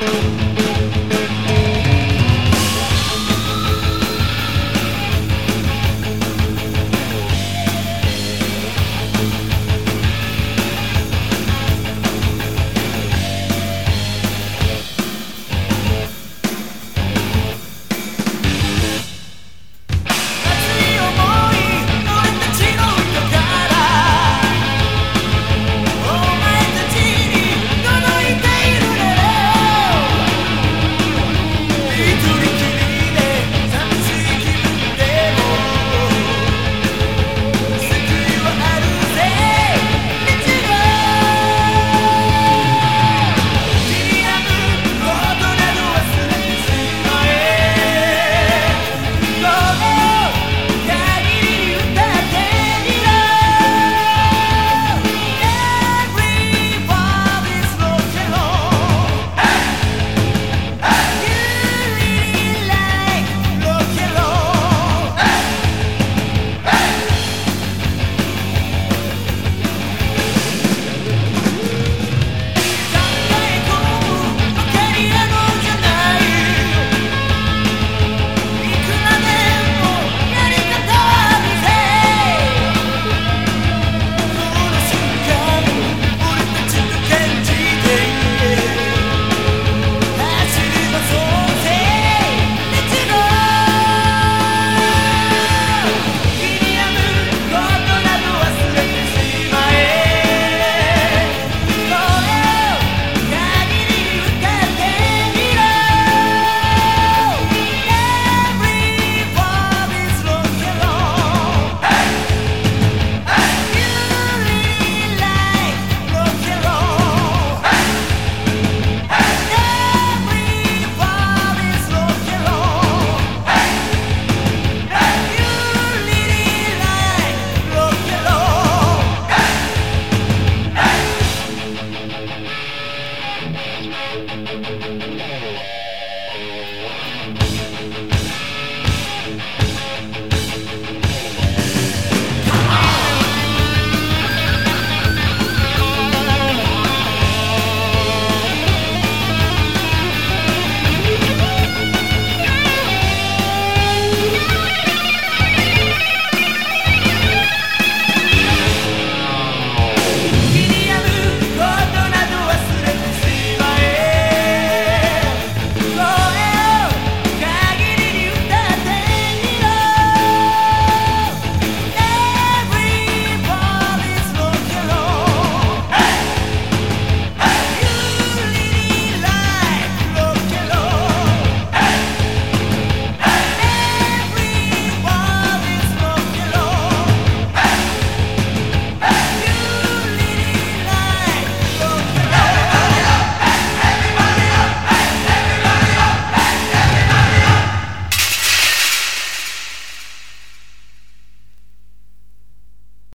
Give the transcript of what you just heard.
Bye.